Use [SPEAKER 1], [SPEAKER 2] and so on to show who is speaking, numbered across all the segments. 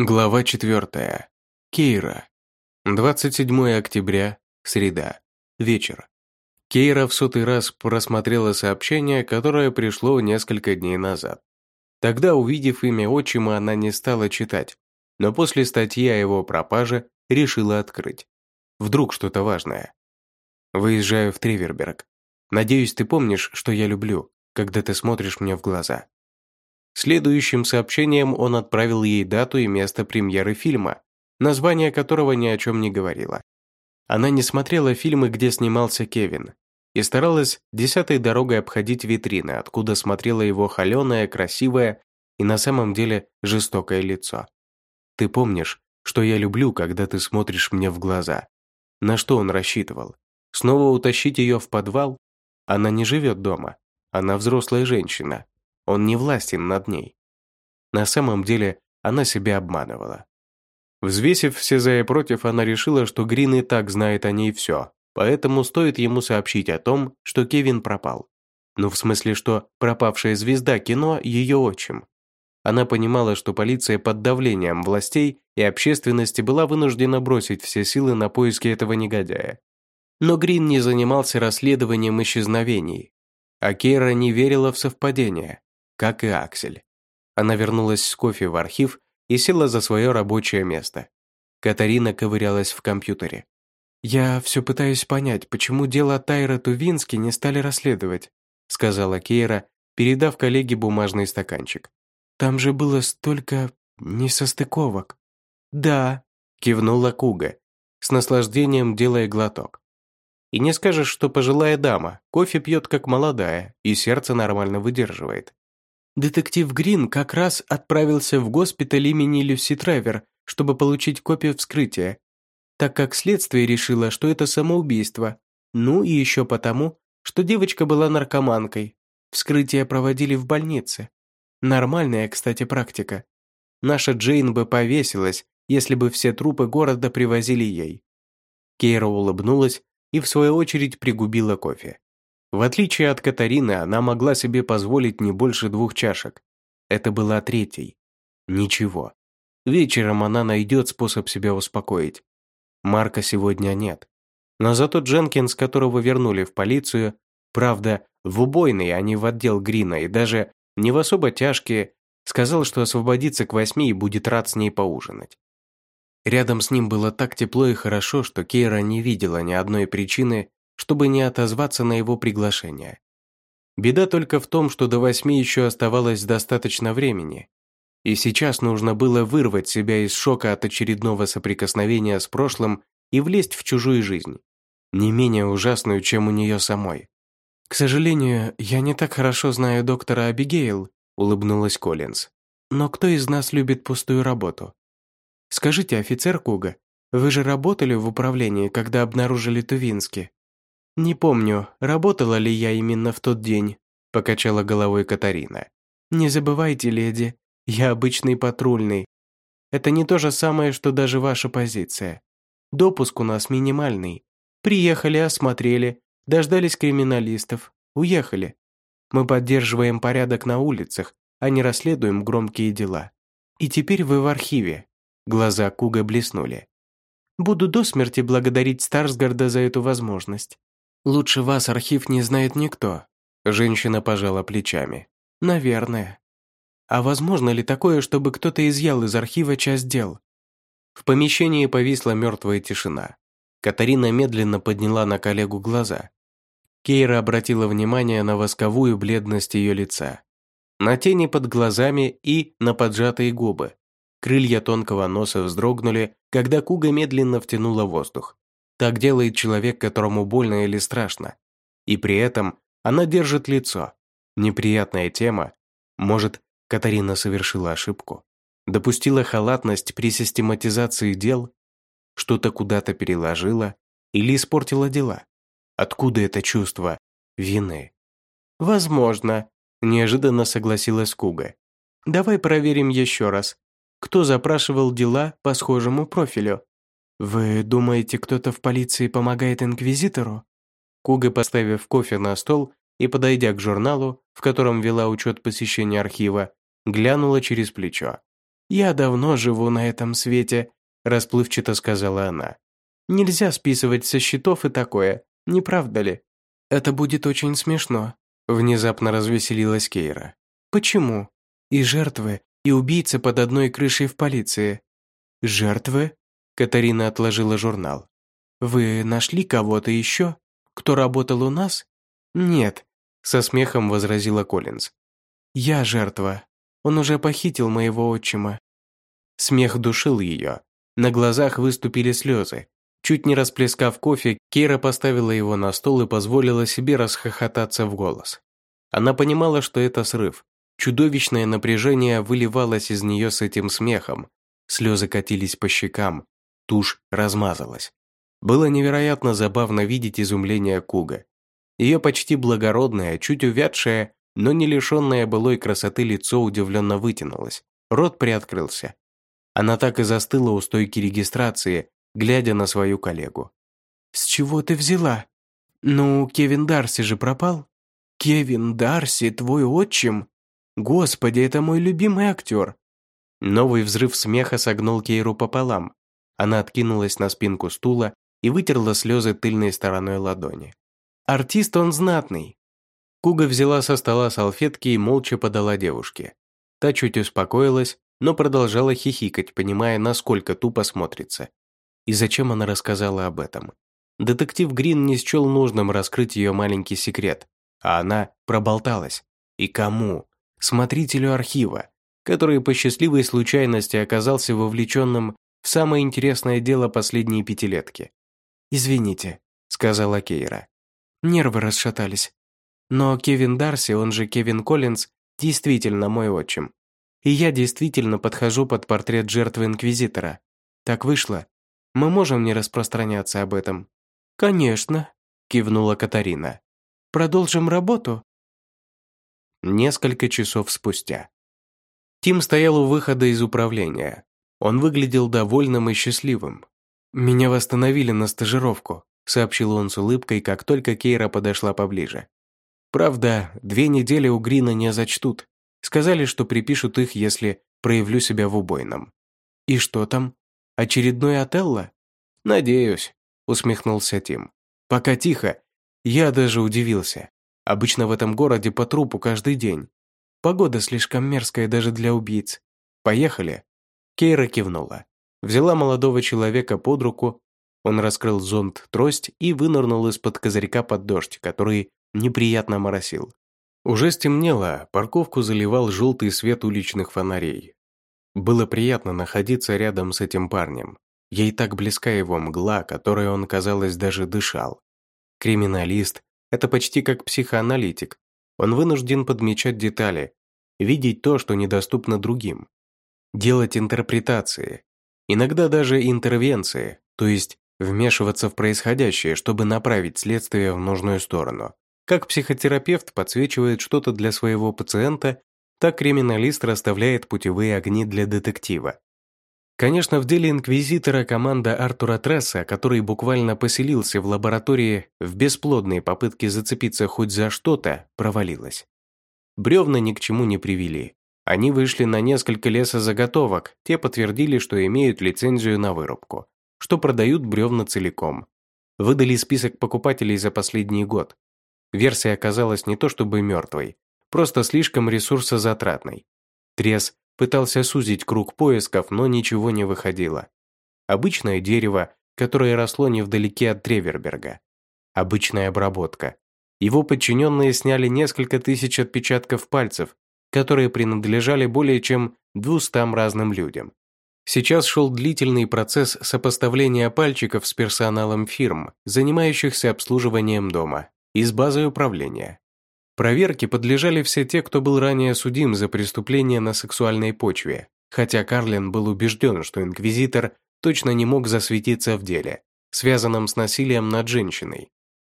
[SPEAKER 1] Глава 4. Кейра. 27 октября, среда. Вечер. Кейра в сотый раз просмотрела сообщение, которое пришло несколько дней назад. Тогда, увидев имя отчима, она не стала читать, но после статьи о его пропаже решила открыть. Вдруг что-то важное. Выезжаю в Треверберг. Надеюсь, ты помнишь, что я люблю, когда ты смотришь мне в глаза. Следующим сообщением он отправил ей дату и место премьеры фильма, название которого ни о чем не говорило. Она не смотрела фильмы, где снимался Кевин, и старалась десятой дорогой обходить витрины, откуда смотрело его холеное, красивое и на самом деле жестокое лицо. «Ты помнишь, что я люблю, когда ты смотришь мне в глаза?» На что он рассчитывал? Снова утащить ее в подвал? Она не живет дома. Она взрослая женщина. Он не властен над ней. На самом деле она себя обманывала. Взвесив все за и против, она решила, что Грин и так знает о ней все, поэтому стоит ему сообщить о том, что Кевин пропал. Ну, в смысле, что пропавшая звезда кино – ее отчим. Она понимала, что полиция под давлением властей и общественности была вынуждена бросить все силы на поиски этого негодяя. Но Грин не занимался расследованием исчезновений, а Кейра не верила в совпадения как и Аксель. Она вернулась с кофе в архив и села за свое рабочее место. Катарина ковырялась в компьютере. «Я все пытаюсь понять, почему дело Тайра Тувински не стали расследовать», сказала Кейра, передав коллеге бумажный стаканчик. «Там же было столько несостыковок». «Да», кивнула Куга, с наслаждением делая глоток. «И не скажешь, что пожилая дама, кофе пьет как молодая, и сердце нормально выдерживает. Детектив Грин как раз отправился в госпиталь имени Люси Тревер, чтобы получить копию вскрытия, так как следствие решило, что это самоубийство. Ну и еще потому, что девочка была наркоманкой. Вскрытие проводили в больнице. Нормальная, кстати, практика. Наша Джейн бы повесилась, если бы все трупы города привозили ей. Кейра улыбнулась и в свою очередь пригубила кофе. В отличие от Катарины, она могла себе позволить не больше двух чашек. Это была третьей. Ничего. Вечером она найдет способ себя успокоить. Марка сегодня нет. Но зато Дженкинс, которого вернули в полицию, правда, в убойный, а не в отдел Грина, и даже не в особо тяжкие, сказал, что освободится к восьми и будет рад с ней поужинать. Рядом с ним было так тепло и хорошо, что Кейра не видела ни одной причины чтобы не отозваться на его приглашение. Беда только в том, что до восьми еще оставалось достаточно времени, и сейчас нужно было вырвать себя из шока от очередного соприкосновения с прошлым и влезть в чужую жизнь, не менее ужасную, чем у нее самой. «К сожалению, я не так хорошо знаю доктора Абигейл», улыбнулась Коллинз. «Но кто из нас любит пустую работу? Скажите, офицер Куга, вы же работали в управлении, когда обнаружили Тувински?» «Не помню, работала ли я именно в тот день», – покачала головой Катарина. «Не забывайте, леди, я обычный патрульный. Это не то же самое, что даже ваша позиция. Допуск у нас минимальный. Приехали, осмотрели, дождались криминалистов, уехали. Мы поддерживаем порядок на улицах, а не расследуем громкие дела. И теперь вы в архиве». Глаза Куга блеснули. «Буду до смерти благодарить Старсгарда за эту возможность. Лучше вас архив не знает никто. Женщина пожала плечами. Наверное. А возможно ли такое, чтобы кто-то изъял из архива часть дел? В помещении повисла мертвая тишина. Катарина медленно подняла на коллегу глаза. Кейра обратила внимание на восковую бледность ее лица. На тени под глазами и на поджатые губы. Крылья тонкого носа вздрогнули, когда Куга медленно втянула воздух. Так делает человек, которому больно или страшно. И при этом она держит лицо. Неприятная тема. Может, Катарина совершила ошибку? Допустила халатность при систематизации дел? Что-то куда-то переложила? Или испортила дела? Откуда это чувство вины? Возможно, неожиданно согласилась Куга. Давай проверим еще раз. Кто запрашивал дела по схожему профилю? «Вы думаете, кто-то в полиции помогает инквизитору?» Куга, поставив кофе на стол и подойдя к журналу, в котором вела учет посещения архива, глянула через плечо.
[SPEAKER 2] «Я давно живу на этом свете», – расплывчато сказала она. «Нельзя списывать со счетов и такое, не правда ли?» «Это будет очень смешно», – внезапно развеселилась Кейра. «Почему? И жертвы, и убийцы под одной крышей в полиции». «Жертвы?» – Катарина отложила журнал. «Вы нашли кого-то еще? Кто работал у нас?» «Нет», – со смехом возразила Коллинз. «Я жертва. Он уже похитил моего отчима». Смех душил ее. На глазах выступили слезы. Чуть не расплескав кофе, Кейра поставила его на стол и позволила себе расхохотаться в голос. Она понимала, что это срыв. Чудовищное напряжение выливалось из нее с этим смехом. Слезы катились по щекам. Тушь размазалась. Было невероятно забавно видеть изумление Куга. Ее почти благородное, чуть увядшее, но не лишенное былой красоты лицо удивленно вытянулось. Рот приоткрылся. Она так и застыла у стойки регистрации, глядя на свою коллегу. «С чего ты взяла? Ну, Кевин Дарси же пропал?» «Кевин Дарси, твой отчим? Господи, это мой любимый актер!» Новый взрыв смеха согнул Кейру пополам. Она откинулась на спинку стула и вытерла слезы тыльной стороной ладони. «Артист он знатный!» Куга взяла со стола салфетки и молча подала девушке. Та чуть успокоилась, но продолжала хихикать, понимая, насколько тупо смотрится. И зачем она рассказала об этом? Детектив Грин не счел нужным раскрыть ее маленький секрет, а она проболталась. И кому? Смотрителю архива, который по счастливой случайности оказался вовлеченным самое интересное дело последней пятилетки. «Извините», — сказала Кейра. Нервы расшатались. Но Кевин Дарси, он же Кевин Коллинз, действительно мой отчим. И я действительно подхожу под портрет жертвы Инквизитора. Так вышло, мы можем не распространяться об этом». «Конечно», – кивнула Катарина. «Продолжим работу?» Несколько часов спустя. Тим стоял у выхода из управления. Он выглядел довольным и счастливым. «Меня восстановили на стажировку», – сообщил он с улыбкой, как только Кейра подошла поближе. «Правда, две недели у Грина не зачтут. Сказали, что припишут их, если проявлю себя в убойном». «И что там?» Очередной Отелло? Надеюсь, усмехнулся Тим. Пока тихо. Я даже удивился. Обычно в этом городе по трупу каждый день. Погода слишком мерзкая даже для убийц. Поехали. Кейра кивнула. Взяла молодого человека под руку. Он раскрыл зонт трость и вынырнул из-под козырька под дождь, который неприятно моросил. Уже стемнело, парковку заливал желтый свет уличных фонарей. Было приятно находиться рядом с этим парнем. Ей так близка его мгла, которой он, казалось, даже дышал. Криминалист – это почти как психоаналитик. Он вынужден подмечать детали, видеть то, что недоступно другим. Делать интерпретации. Иногда даже интервенции, то есть вмешиваться в происходящее, чтобы направить следствие в нужную сторону. Как психотерапевт подсвечивает что-то для своего пациента так криминалист расставляет путевые огни для детектива. Конечно, в деле инквизитора команда Артура Тресса, который буквально поселился в лаборатории в бесплодные попытки зацепиться хоть за что-то, провалилась. Бревна ни к чему не привели. Они вышли на несколько лесозаготовок, те подтвердили, что имеют лицензию на вырубку, что продают бревна целиком. Выдали список покупателей за последний год. Версия оказалась не то чтобы мертвой, просто слишком ресурсозатратной. Трес пытался сузить круг поисков, но ничего не выходило. Обычное дерево, которое росло невдалеке от Треверберга. Обычная обработка. Его подчиненные сняли несколько тысяч отпечатков пальцев, которые принадлежали более чем двустам разным людям. Сейчас шел длительный процесс сопоставления пальчиков с персоналом фирм, занимающихся обслуживанием дома, и с базой управления. Проверке подлежали все те, кто был ранее судим за преступление на сексуальной почве, хотя Карлин был убежден, что инквизитор точно не мог засветиться в деле, связанном с насилием над женщиной.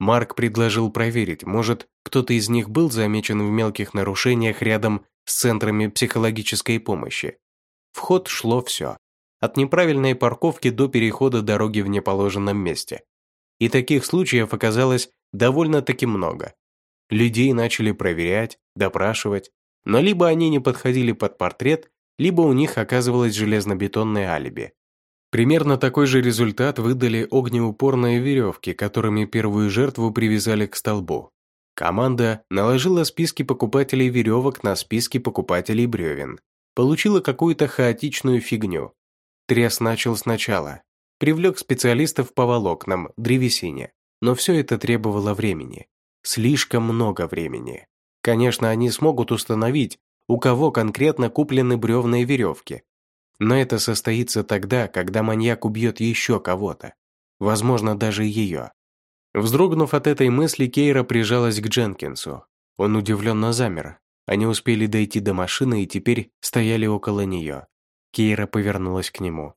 [SPEAKER 2] Марк предложил проверить, может, кто-то из них был замечен в мелких нарушениях рядом с центрами психологической помощи. В ход шло все. От неправильной парковки до перехода дороги в неположенном месте. И таких случаев оказалось довольно-таки много. Людей начали проверять, допрашивать, но либо они не подходили под портрет,
[SPEAKER 1] либо у них оказывалось железнобетонное алиби. Примерно такой же результат выдали огнеупорные веревки, которыми первую жертву привязали к столбу. Команда наложила списки покупателей веревок на списки покупателей бревен. Получила какую-то хаотичную фигню. Трес начал сначала. Привлек специалистов по волокнам, древесине. Но все это требовало времени. Слишком много времени. Конечно, они смогут установить, у кого конкретно куплены бревные веревки. Но это состоится тогда, когда маньяк убьет еще кого-то. Возможно, даже ее. Вздрогнув от этой мысли, Кейра прижалась к Дженкинсу. Он удивленно замер. Они успели дойти до машины и теперь стояли около нее. Кейра повернулась к нему.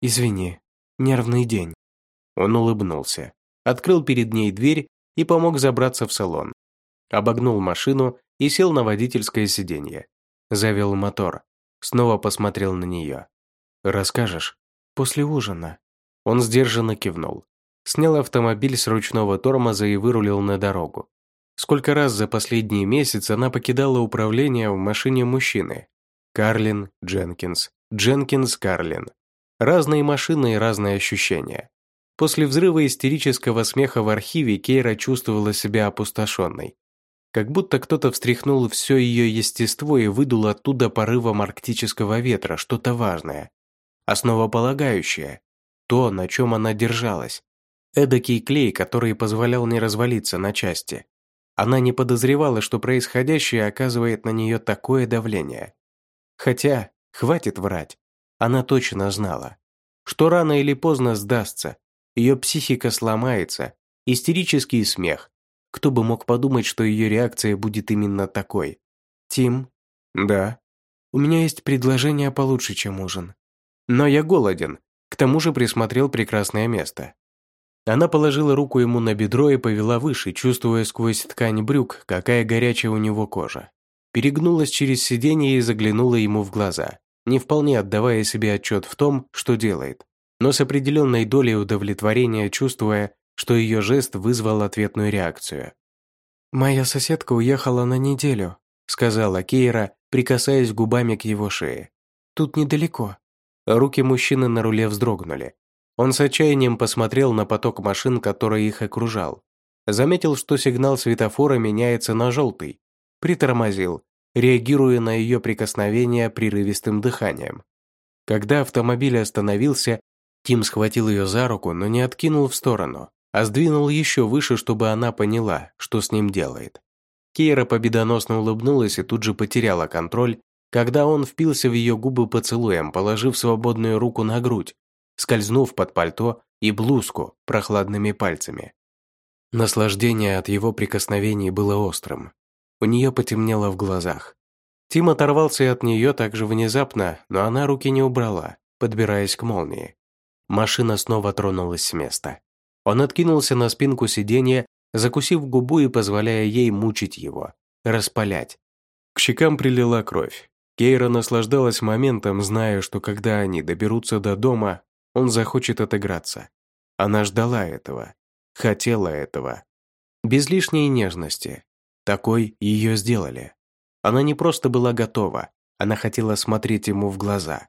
[SPEAKER 1] «Извини, нервный день». Он улыбнулся, открыл перед ней дверь и помог забраться в салон. Обогнул машину и сел на водительское сиденье. Завел мотор. Снова посмотрел на нее. «Расскажешь?» «После ужина». Он сдержанно кивнул снял автомобиль с ручного тормоза и вырулил на дорогу. Сколько раз за последние месяцы она покидала управление в машине мужчины. Карлин, Дженкинс, Дженкинс, Карлин. Разные машины и разные ощущения. После взрыва истерического смеха в архиве Кейра чувствовала себя опустошенной. Как будто кто-то встряхнул все ее естество и выдул оттуда порывом арктического ветра что-то важное, основополагающее, то, на чем она держалась. Эдакий клей, который позволял не развалиться на части. Она не подозревала, что происходящее оказывает на нее такое давление. Хотя, хватит врать, она точно знала, что рано или поздно сдастся, ее психика сломается, истерический смех. Кто бы мог подумать, что ее реакция будет именно такой? «Тим?» «Да». «У меня есть предложение получше, чем ужин». «Но я голоден. К тому же присмотрел прекрасное место. Она положила руку ему на бедро и повела выше, чувствуя сквозь ткань брюк, какая горячая у него кожа. Перегнулась через сиденье и заглянула ему в глаза, не вполне отдавая себе отчет в том, что делает, но с определенной долей удовлетворения чувствуя, что ее жест вызвал ответную реакцию. «Моя соседка уехала на неделю», сказала Кейра, прикасаясь губами к его шее. «Тут недалеко». Руки мужчины на руле вздрогнули, он с отчаянием посмотрел на поток машин, который их окружал. Заметил, что сигнал светофора меняется на желтый. Притормозил, реагируя на ее прикосновение прерывистым дыханием. Когда автомобиль остановился, Тим схватил ее за руку, но не откинул в сторону, а сдвинул еще выше, чтобы она поняла, что с ним делает. Кейра победоносно улыбнулась и тут же потеряла контроль, когда он впился в ее губы поцелуем, положив свободную руку на грудь, скользнув под пальто и блузку прохладными пальцами. Наслаждение от его прикосновений было острым. У нее потемнело в глазах. Тим оторвался от нее так же внезапно, но она руки не убрала, подбираясь к молнии. Машина снова тронулась с места. Он откинулся на спинку сиденья, закусив губу и позволяя ей мучить его, распалять. К щекам прилила кровь. Кейра наслаждалась моментом, зная, что когда они доберутся до дома, он захочет отыграться. Она ждала этого, хотела этого. Без лишней нежности. Такой ее сделали. Она не просто была готова, она хотела смотреть ему в глаза.